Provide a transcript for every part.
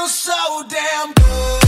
feel so damn good.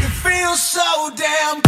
You feel so damn